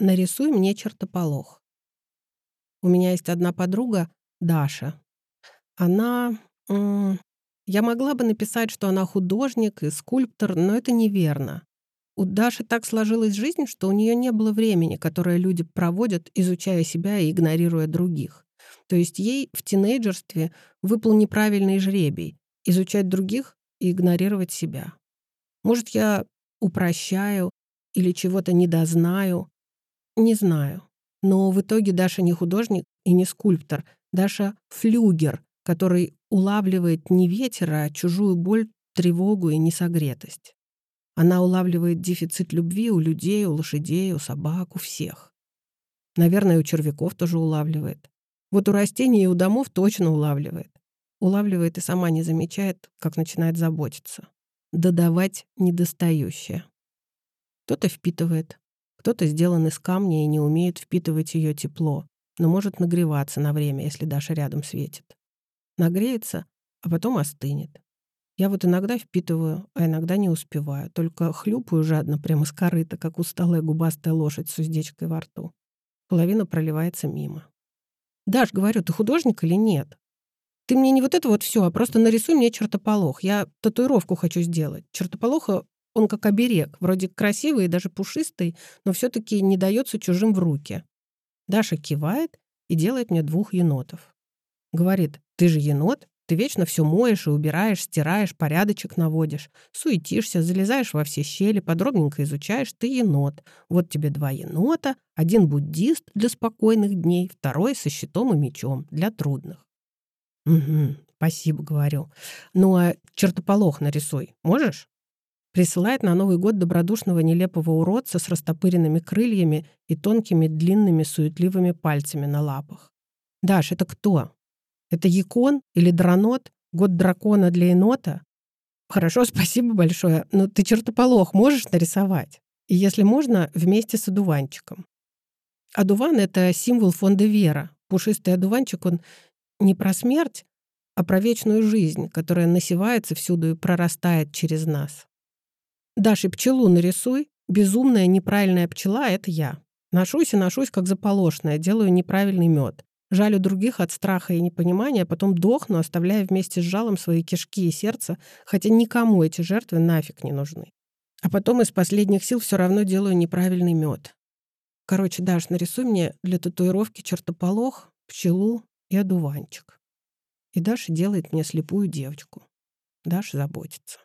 Нарисуй мне чертополох. У меня есть одна подруга, Даша. Она... Я могла бы написать, что она художник и скульптор, но это неверно. У Даши так сложилась жизнь, что у нее не было времени, которое люди проводят, изучая себя и игнорируя других. То есть ей в тинейджерстве выпал неправильный жребий — изучать других и игнорировать себя. Может, я упрощаю или чего-то недознаю, не знаю. Но в итоге Даша не художник и не скульптор. Даша — флюгер, который улавливает не ветер, а чужую боль, тревогу и несогретость. Она улавливает дефицит любви у людей, у лошадей, у собак, у всех. Наверное, у червяков тоже улавливает. Вот у растений и у домов точно улавливает. Улавливает и сама не замечает, как начинает заботиться. Додавать недостающее. Кто-то впитывает, кто-то сделан из камня и не умеет впитывать ее тепло, но может нагреваться на время, если Даша рядом светит. Нагреется, а потом остынет. Я вот иногда впитываю, а иногда не успеваю, только хлюпаю жадно прямо с корыта, как усталая губастая лошадь с уздечкой во рту. Половина проливается мимо. «Даш, говорю, ты художник или нет? Ты мне не вот это вот все, а просто нарисуй мне чертополох. Я татуировку хочу сделать. Чертополоха он как оберег, вроде красивый и даже пушистый, но все таки не дается чужим в руки. Даша кивает и делает мне двух енотов. Говорит, ты же енот, ты вечно все моешь и убираешь, стираешь, порядочек наводишь, суетишься, залезаешь во все щели, подробненько изучаешь, ты енот. Вот тебе два енота, один буддист для спокойных дней, второй со щитом и мечом для трудных. «Угу, спасибо», — говорю. «Ну а чертополох нарисуй, можешь?» Присылает на Новый год добродушного нелепого уродца с растопыренными крыльями и тонкими длинными суетливыми пальцами на лапах. «Даш, это кто? Это Якон или Дранот? Год дракона для енота?» «Хорошо, спасибо большое, но ты чертополох можешь нарисовать? И если можно, вместе с одуванчиком». Одуван — это символ фонда Вера. Пушистый одуванчик, он не про смерть, а про вечную жизнь, которая насевается всюду и прорастает через нас. Даши, пчелу нарисуй. Безумная, неправильная пчела — это я. Ношусь и ношусь, как заполошная, делаю неправильный мед. Жалю других от страха и непонимания, а потом дохну, оставляя вместе с жалом свои кишки и сердце, хотя никому эти жертвы нафиг не нужны. А потом из последних сил все равно делаю неправильный мед. Короче, Даш, нарисуй мне для татуировки чертополох, пчелу и одуванчик. И Даша делает мне слепую девочку. Даша заботится.